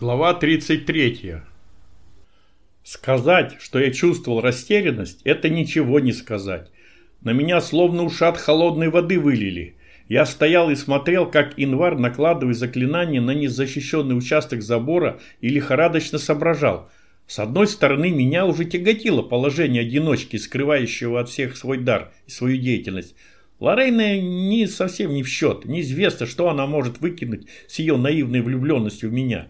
Глава 33. Сказать, что я чувствовал растерянность, это ничего не сказать. На меня словно ушат холодной воды вылили. Я стоял и смотрел, как Инвар накладывает заклинание на незащищенный участок забора и лихорадочно соображал. С одной стороны, меня уже тяготило положение одиночки, скрывающего от всех свой дар и свою деятельность. Лорейна не совсем не в счет. Неизвестно, что она может выкинуть с ее наивной влюбленностью в меня.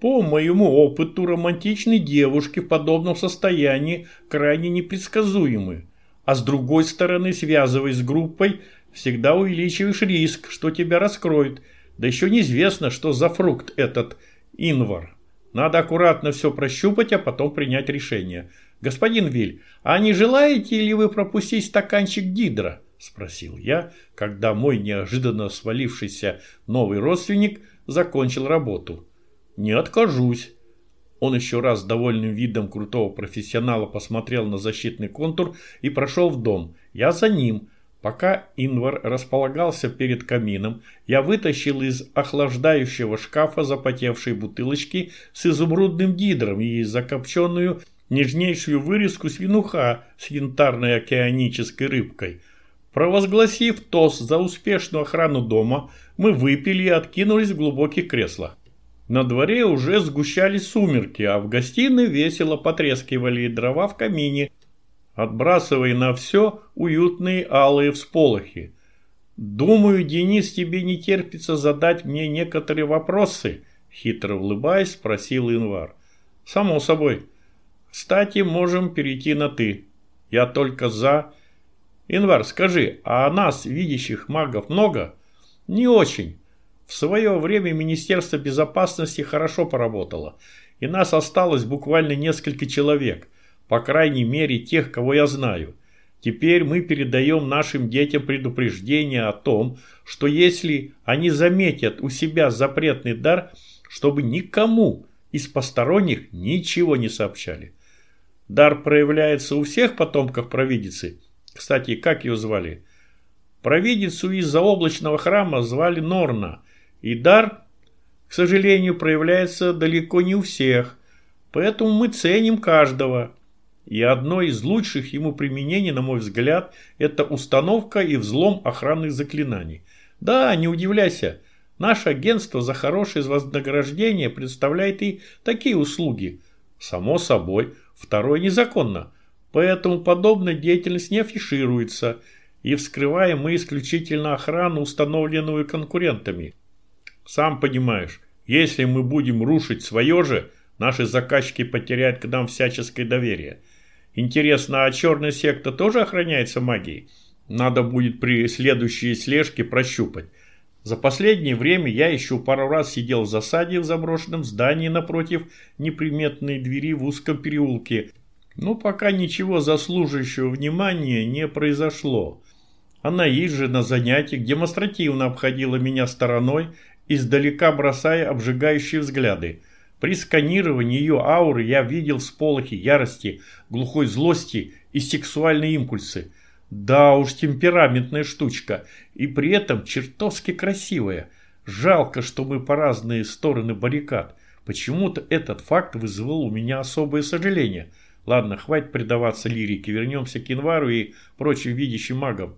По моему опыту, романтичные девушки в подобном состоянии крайне непредсказуемы. А с другой стороны, связываясь с группой, всегда увеличиваешь риск, что тебя раскроют. Да еще неизвестно, что за фрукт этот инвар. Надо аккуратно все прощупать, а потом принять решение. Господин Виль, а не желаете ли вы пропустить стаканчик гидра? Спросил я, когда мой неожиданно свалившийся новый родственник закончил работу. «Не откажусь». Он еще раз с довольным видом крутого профессионала посмотрел на защитный контур и прошел в дом. Я за ним. Пока Инвар располагался перед камином, я вытащил из охлаждающего шкафа запотевшие бутылочки с изумрудным гидром и закопченную нежнейшую вырезку свинуха с янтарной океанической рыбкой. Провозгласив тост за успешную охрану дома, мы выпили и откинулись в глубокие кресла. На дворе уже сгущались сумерки, а в гостиной весело потрескивали дрова в камине, отбрасывая на все уютные алые всполохи. «Думаю, Денис, тебе не терпится задать мне некоторые вопросы», хитро улыбаясь, спросил Инвар. «Само собой. Кстати, можем перейти на «ты». Я только за...» «Инвар, скажи, а нас, видящих магов, много?» «Не очень. В свое время Министерство безопасности хорошо поработало, и нас осталось буквально несколько человек, по крайней мере тех, кого я знаю. Теперь мы передаем нашим детям предупреждение о том, что если они заметят у себя запретный дар, чтобы никому из посторонних ничего не сообщали. Дар проявляется у всех потомков провидицы. Кстати, как ее звали? Провидицу из заоблачного храма звали Норна – и дар, к сожалению, проявляется далеко не у всех, поэтому мы ценим каждого. И одно из лучших ему применений, на мой взгляд, это установка и взлом охранных заклинаний. Да, не удивляйся, наше агентство за хорошее вознаграждение представляет и такие услуги. Само собой, второе незаконно, поэтому подобная деятельность не афишируется, и вскрываем мы исключительно охрану, установленную конкурентами. Сам понимаешь, если мы будем рушить свое же, наши заказчики потеряют к нам всяческое доверие. Интересно, а черная секта тоже охраняется магией? Надо будет при следующей слежке прощупать. За последнее время я еще пару раз сидел в засаде в заброшенном здании напротив неприметной двери в узком переулке. Но пока ничего заслуживающего внимания не произошло. Она есть же на занятиях демонстративно обходила меня стороной издалека бросая обжигающие взгляды. При сканировании ее ауры я видел всполохи ярости, глухой злости и сексуальные импульсы. Да уж, темпераментная штучка, и при этом чертовски красивая. Жалко, что мы по разные стороны баррикад. Почему-то этот факт вызвал у меня особое сожаление. Ладно, хватит предаваться лирике, вернемся к январу и прочим видящим магам.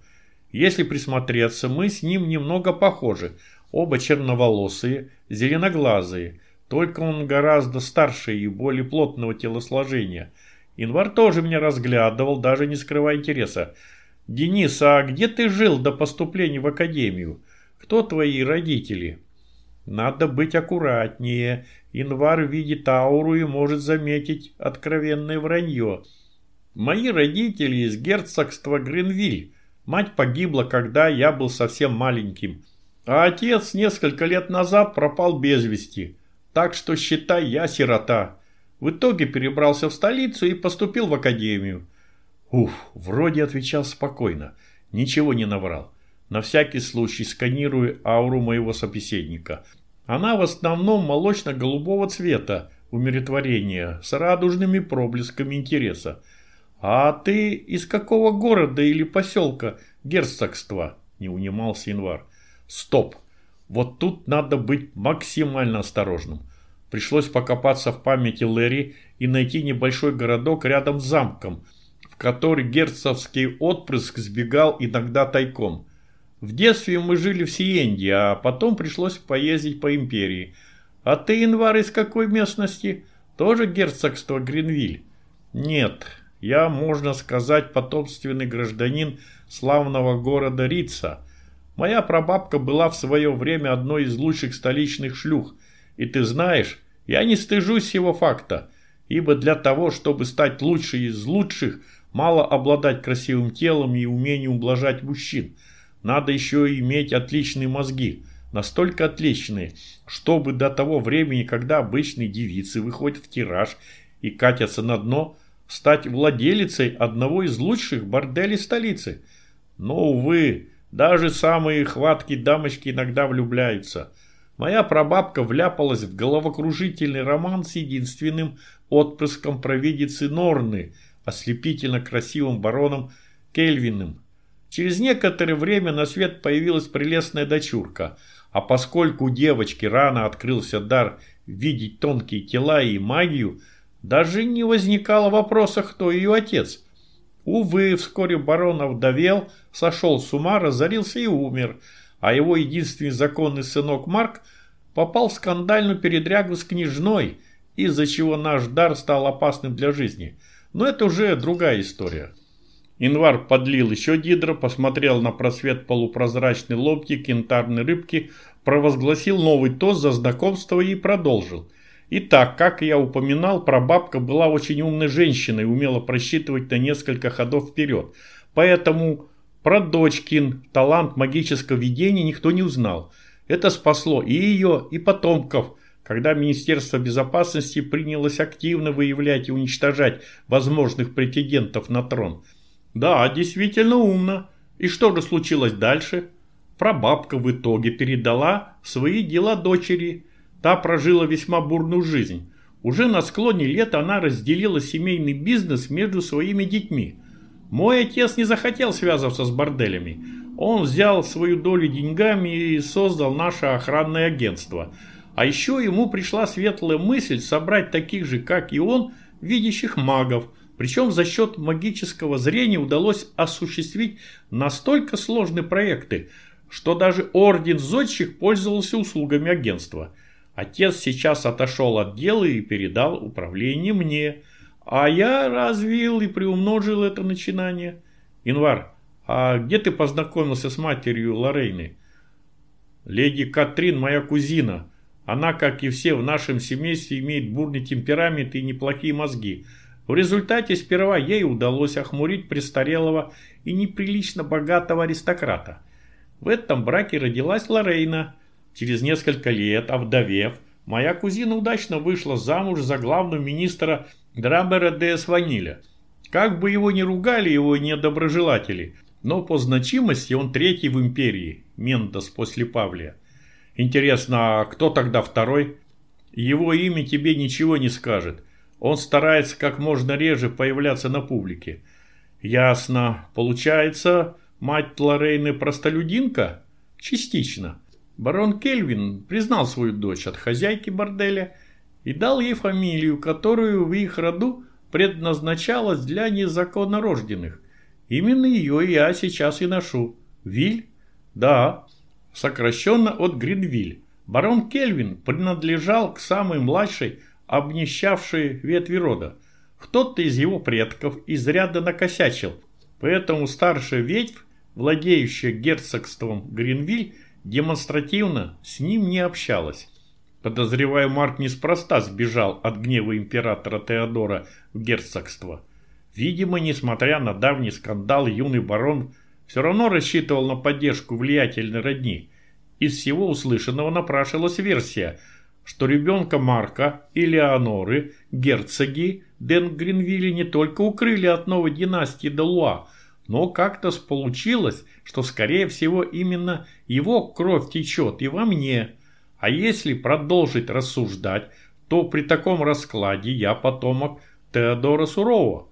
Если присмотреться, мы с ним немного похожи. Оба черноволосые, зеленоглазые, только он гораздо старше и более плотного телосложения. Инвар тоже меня разглядывал, даже не скрывая интереса. «Денис, а где ты жил до поступления в академию? Кто твои родители?» «Надо быть аккуратнее. Инвар видит ауру и может заметить откровенное вранье. Мои родители из герцогства Гринвиль. Мать погибла, когда я был совсем маленьким. А отец несколько лет назад пропал без вести, так что считай, я сирота. В итоге перебрался в столицу и поступил в академию. Уф, вроде отвечал спокойно, ничего не наврал. На всякий случай сканирую ауру моего собеседника. Она в основном молочно-голубого цвета, умиротворения, с радужными проблесками интереса. «А ты из какого города или поселка герцогства?» – не унимался январь. Стоп! Вот тут надо быть максимально осторожным. Пришлось покопаться в памяти Лэри и найти небольшой городок рядом с замком, в который герцогский отпрыск сбегал иногда тайком. В детстве мы жили в Сиенде, а потом пришлось поездить по империи. А ты, январь, из какой местности? Тоже герцогство Гринвиль? Нет, я, можно сказать, потомственный гражданин славного города Рица. Моя прабабка была в свое время одной из лучших столичных шлюх. И ты знаешь, я не стыжусь его факта, ибо для того, чтобы стать лучшей из лучших, мало обладать красивым телом и умением ублажать мужчин. Надо еще иметь отличные мозги, настолько отличные, чтобы до того времени, когда обычные девицы выходят в тираж и катятся на дно, стать владелицей одного из лучших борделей столицы. Но, увы, даже самые хваткие дамочки иногда влюбляются – Моя прабабка вляпалась в головокружительный роман с единственным отпрыском провидицы Норны, ослепительно красивым бароном Кельвиным. Через некоторое время на свет появилась прелестная дочурка, а поскольку у девочки рано открылся дар видеть тонкие тела и магию, даже не возникало вопроса, кто ее отец. Увы, вскоре барон овдовел, сошел с ума, разорился и умер – а его единственный законный сынок Марк попал в скандальную передрягу с княжной, из-за чего наш дар стал опасным для жизни. Но это уже другая история. Инвар подлил еще гидро, посмотрел на просвет полупрозрачной лобки кентарной рыбки, провозгласил новый тост за знакомство и продолжил. Итак, как я упоминал, прабабка была очень умной женщиной и умела просчитывать на несколько ходов вперед. Поэтому про дочкин талант магического видения никто не узнал. Это спасло и ее, и потомков, когда Министерство безопасности принялось активно выявлять и уничтожать возможных претендентов на трон. Да, действительно умно. И что же случилось дальше? Прабабка в итоге передала свои дела дочери. Та прожила весьма бурную жизнь. Уже на склоне лет она разделила семейный бизнес между своими детьми – мой отец не захотел связываться с борделями. Он взял свою долю деньгами и создал наше охранное агентство. А еще ему пришла светлая мысль собрать таких же, как и он, видящих магов. Причем за счет магического зрения удалось осуществить настолько сложные проекты, что даже Орден Зодчих пользовался услугами агентства. Отец сейчас отошел от дела и передал управление мне – а я развил и приумножил это начинание. Инвар, а где ты познакомился с матерью Лорейны? Леди Катрин моя кузина. Она, как и все в нашем семействе, имеет бурный темперамент и неплохие мозги. В результате сперва ей удалось охмурить престарелого и неприлично богатого аристократа. В этом браке родилась Лорейна. Через несколько лет, овдовев, моя кузина удачно вышла замуж за главного министра Драбера де Сваниля. Как бы его ни ругали его недоброжелатели, но по значимости он третий в империи, Ментос после Павлия. Интересно, а кто тогда второй? Его имя тебе ничего не скажет. Он старается как можно реже появляться на публике. Ясно. Получается, мать Лорейны простолюдинка? Частично. Барон Кельвин признал свою дочь от хозяйки борделя и дал ей фамилию, которую в их роду предназначалась для незаконнорожденных. Именно ее я сейчас и ношу. Виль? Да, сокращенно от Гринвиль. Барон Кельвин принадлежал к самой младшей, обнищавшей ветви рода. Кто-то из его предков изрядно накосячил, поэтому старшая ветвь, владеющая герцогством Гринвиль, демонстративно с ним не общалась. Подозреваю, Марк неспроста сбежал от гнева императора Теодора в герцогство. Видимо, несмотря на давний скандал, юный барон все равно рассчитывал на поддержку влиятельной родни. Из всего услышанного напрашивалась версия, что ребенка Марка и Леоноры, герцоги Денгринвилли не только укрыли от новой династии Делуа, но как-то получилось, что, скорее всего, именно его кровь течет и во мне – а если продолжить рассуждать, то при таком раскладе я потомок Теодора Сурова.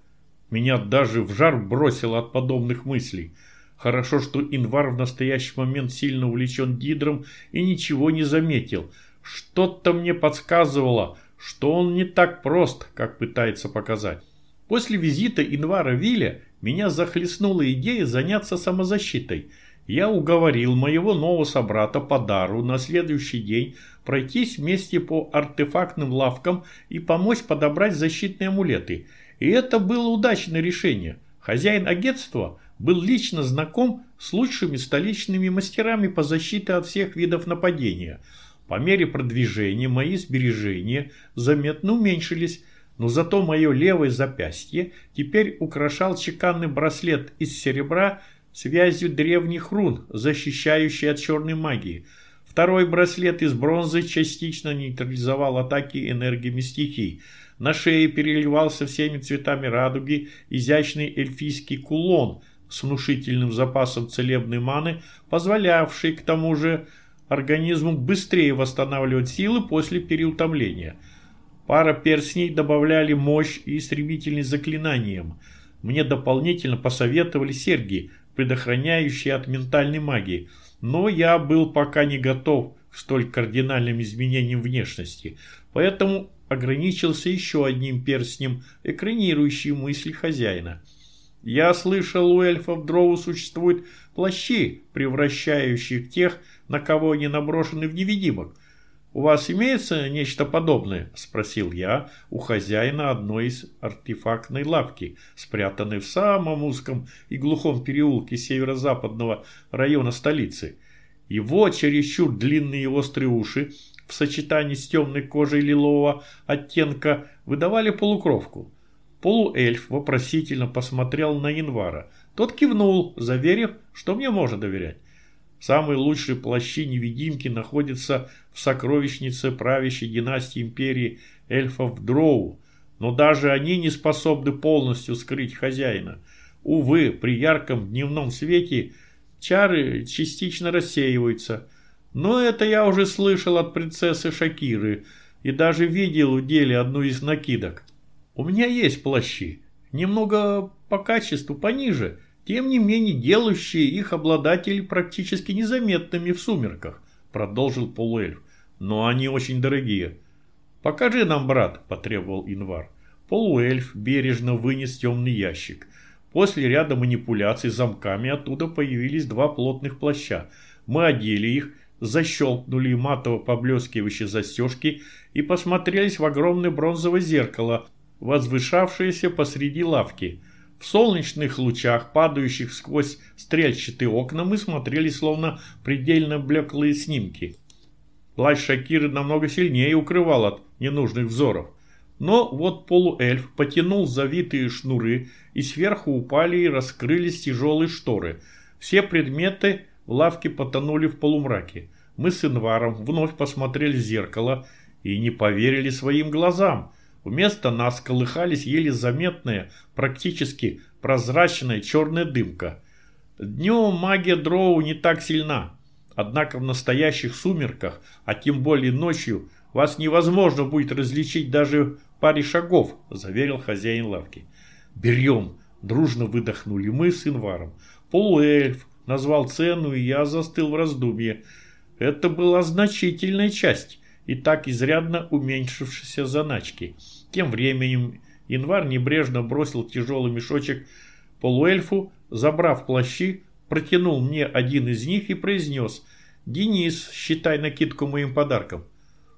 Меня даже в жар бросило от подобных мыслей. Хорошо, что Инвар в настоящий момент сильно увлечен Дидром и ничего не заметил. Что-то мне подсказывало, что он не так прост, как пытается показать. После визита Инвара Виля меня захлестнула идея заняться самозащитой. Я уговорил моего нового собрата по дару на следующий день пройтись вместе по артефактным лавкам и помочь подобрать защитные амулеты. И это было удачное решение. Хозяин агентства был лично знаком с лучшими столичными мастерами по защите от всех видов нападения. По мере продвижения мои сбережения заметно уменьшились, но зато мое левое запястье теперь украшал чеканный браслет из серебра с вязью древних рун, защищающий от черной магии. Второй браслет из бронзы частично нейтрализовал атаки энергиями стихий. На шее переливался всеми цветами радуги изящный эльфийский кулон с внушительным запасом целебной маны, позволявший к тому же организму быстрее восстанавливать силы после переутомления – Пара перстней добавляли мощь и истребительность заклинаниям. Мне дополнительно посоветовали серьги, предохраняющие от ментальной магии, но я был пока не готов к столь кардинальным изменениям внешности, поэтому ограничился еще одним перстнем, экранирующим мысли хозяина. Я слышал, у эльфов дроу существуют плащи, превращающие тех, на кого они наброшены в невидимок. «У вас имеется нечто подобное?» – спросил я у хозяина одной из артефактной лавки, спрятанной в самом узком и глухом переулке северо-западного района столицы. Его чересчур длинные и острые уши в сочетании с темной кожей лилового оттенка выдавали полукровку. Полуэльф вопросительно посмотрел на Январа. Тот кивнул, заверив, что мне можно доверять. Самые лучшие плащи-невидимки находятся в сокровищнице правящей династии империи эльфов Дроу, но даже они не способны полностью скрыть хозяина. Увы, при ярком дневном свете чары частично рассеиваются. Но это я уже слышал от принцессы Шакиры и даже видел в деле одну из накидок. У меня есть плащи, немного по качеству пониже – тем не менее делающие их обладателей практически незаметными в сумерках, продолжил полуэльф. Но они очень дорогие. Покажи нам, брат, потребовал Инвар. Полуэльф бережно вынес темный ящик. После ряда манипуляций замками оттуда появились два плотных плаща. Мы одели их, защелкнули матово поблескивающие застежки и посмотрелись в огромное бронзовое зеркало, возвышавшееся посреди лавки – в солнечных лучах, падающих сквозь стрельчатые окна, мы смотрели словно предельно блеклые снимки. Плащ Шакиры намного сильнее укрывал от ненужных взоров. Но вот полуэльф потянул завитые шнуры, и сверху упали и раскрылись тяжелые шторы. Все предметы в лавке потонули в полумраке. Мы с Инваром вновь посмотрели в зеркало и не поверили своим глазам – Вместо нас колыхались еле заметная, практически прозрачная черная дымка. Днем магия дроу не так сильна. Однако в настоящих сумерках, а тем более ночью, вас невозможно будет различить даже в паре шагов, заверил хозяин лавки. Берем, дружно выдохнули мы с Инваром. Полуэльф назвал цену, и я застыл в раздумье. Это была значительная часть и так изрядно уменьшившейся заначки. Тем временем январь небрежно бросил тяжелый мешочек полуэльфу, забрав плащи, протянул мне один из них и произнес «Денис, считай накидку моим подарком».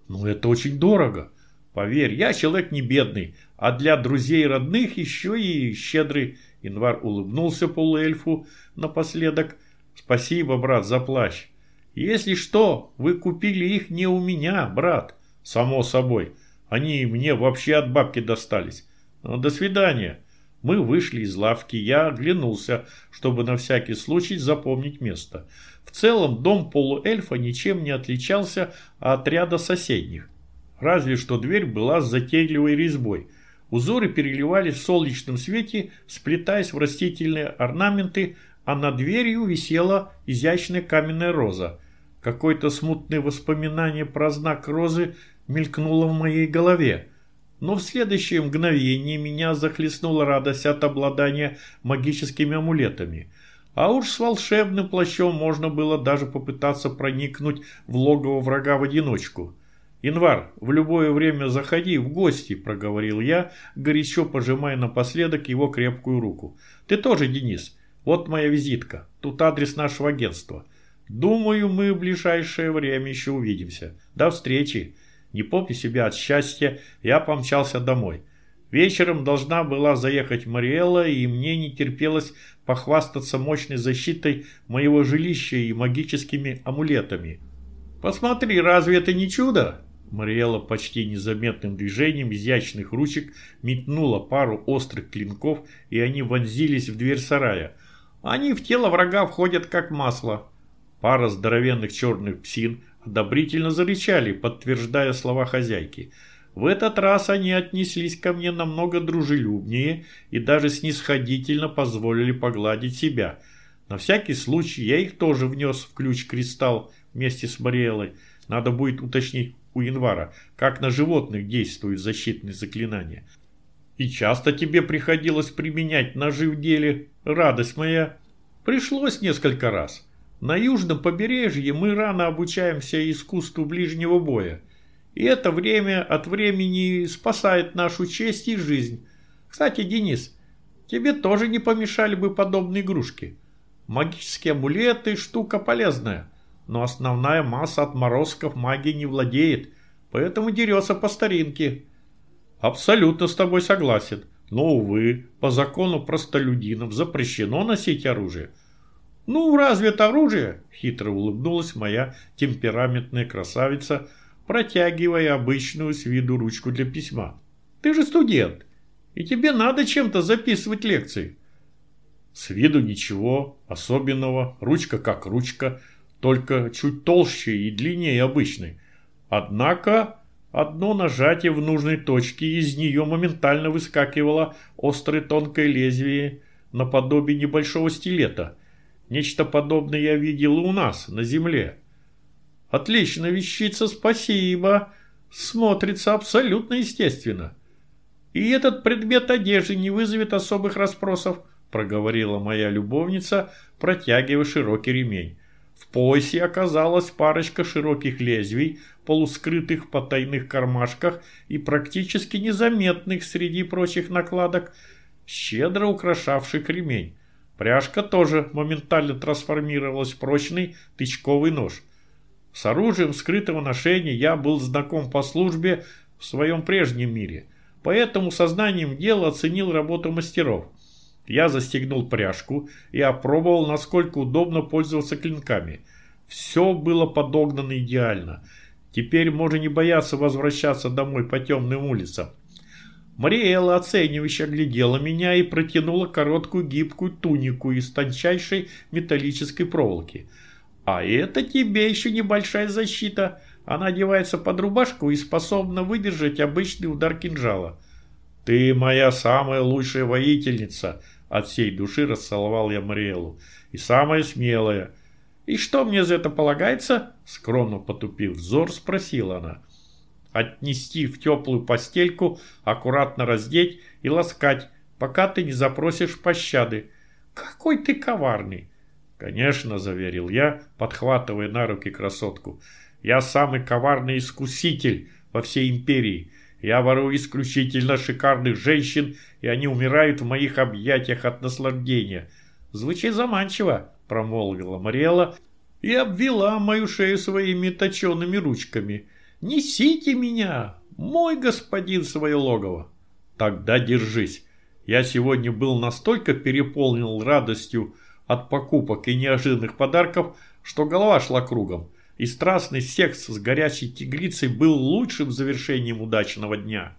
«Ну это очень дорого. Поверь, я человек не бедный, а для друзей и родных еще и щедрый». Январ улыбнулся полуэльфу напоследок. «Спасибо, брат, за плащ. Если что, вы купили их не у меня, брат. Само собой. Они мне вообще от бабки достались. До свидания. Мы вышли из лавки, я оглянулся, чтобы на всякий случай запомнить место. В целом дом полуэльфа ничем не отличался от ряда соседних. Разве что дверь была с затейливой резьбой. Узоры переливались в солнечном свете, сплетаясь в растительные орнаменты, а над дверью висела изящная каменная роза. Какое-то смутное воспоминание про знак розы мелькнуло в моей голове. Но в следующее мгновение меня захлестнула радость от обладания магическими амулетами. А уж с волшебным плащом можно было даже попытаться проникнуть в логово врага в одиночку. «Инвар, в любое время заходи в гости», – проговорил я, горячо пожимая напоследок его крепкую руку. «Ты тоже, Денис. Вот моя визитка. Тут адрес нашего агентства. Думаю, мы в ближайшее время еще увидимся. До встречи». Не помня себя от счастья, я помчался домой. Вечером должна была заехать Мариэлла, и мне не терпелось похвастаться мощной защитой моего жилища и магическими амулетами. «Посмотри, разве это не чудо?» Мариэла почти незаметным движением изящных ручек метнула пару острых клинков, и они вонзились в дверь сарая. Они в тело врага входят как масло. Пара здоровенных черных псин одобрительно зарычали, подтверждая слова хозяйки. В этот раз они отнеслись ко мне намного дружелюбнее и даже снисходительно позволили погладить себя. На всякий случай я их тоже внес в ключ-кристалл вместе с Мариэлой. Надо будет уточнить у Январа, как на животных действуют защитные заклинания. И часто тебе приходилось применять ножи в деле, радость моя? Пришлось несколько раз. На южном побережье мы рано обучаемся искусству ближнего боя. И это время от времени спасает нашу честь и жизнь. Кстати, Денис, тебе тоже не помешали бы подобные игрушки. Магические амулеты – штука полезная но основная масса отморозков магии не владеет, поэтому дерется по старинке. Абсолютно с тобой согласен, но, увы, по закону простолюдинов запрещено носить оружие. Ну, разве это оружие? Хитро улыбнулась моя темпераментная красавица, протягивая обычную с виду ручку для письма. Ты же студент, и тебе надо чем-то записывать лекции. С виду ничего особенного, ручка как ручка – только чуть толще и длиннее обычной. Однако одно нажатие в нужной точке, и из нее моментально выскакивало острое тонкое лезвие наподобие небольшого стилета. Нечто подобное я видел у нас, на земле. Отлично, вещица, спасибо. Смотрится абсолютно естественно. И этот предмет одежды не вызовет особых расспросов, проговорила моя любовница, протягивая широкий ремень. В поясе оказалась парочка широких лезвий, полускрытых в потайных кармашках и практически незаметных среди прочих накладок, щедро украшавших ремень. Пряжка тоже моментально трансформировалась в прочный тычковый нож. С оружием скрытого ношения я был знаком по службе в своем прежнем мире, поэтому сознанием дела оценил работу мастеров – я застегнул пряжку и опробовал, насколько удобно пользоваться клинками. Все было подогнано идеально. Теперь можно не бояться возвращаться домой по темным улицам. Мариэла оценивающе оглядела меня и протянула короткую гибкую тунику из тончайшей металлической проволоки. «А это тебе еще небольшая защита. Она одевается под рубашку и способна выдержать обычный удар кинжала». «Ты моя самая лучшая воительница!» От всей души расцеловал я Мариэлу. «И самая смелая!» «И что мне за это полагается?» Скромно потупив взор, спросила она. «Отнести в теплую постельку, аккуратно раздеть и ласкать, пока ты не запросишь пощады. Какой ты коварный!» «Конечно», – заверил я, подхватывая на руки красотку. «Я самый коварный искуситель во всей империи. Я ворую исключительно шикарных женщин, и они умирают в моих объятиях от наслаждения. Звучит заманчиво, промолвила Мариэла и обвела мою шею своими точеными ручками. Несите меня, мой господин, свое логово. Тогда держись. Я сегодня был настолько переполнен радостью от покупок и неожиданных подарков, что голова шла кругом и страстный секс с горячей тигрицей был лучшим завершением удачного дня.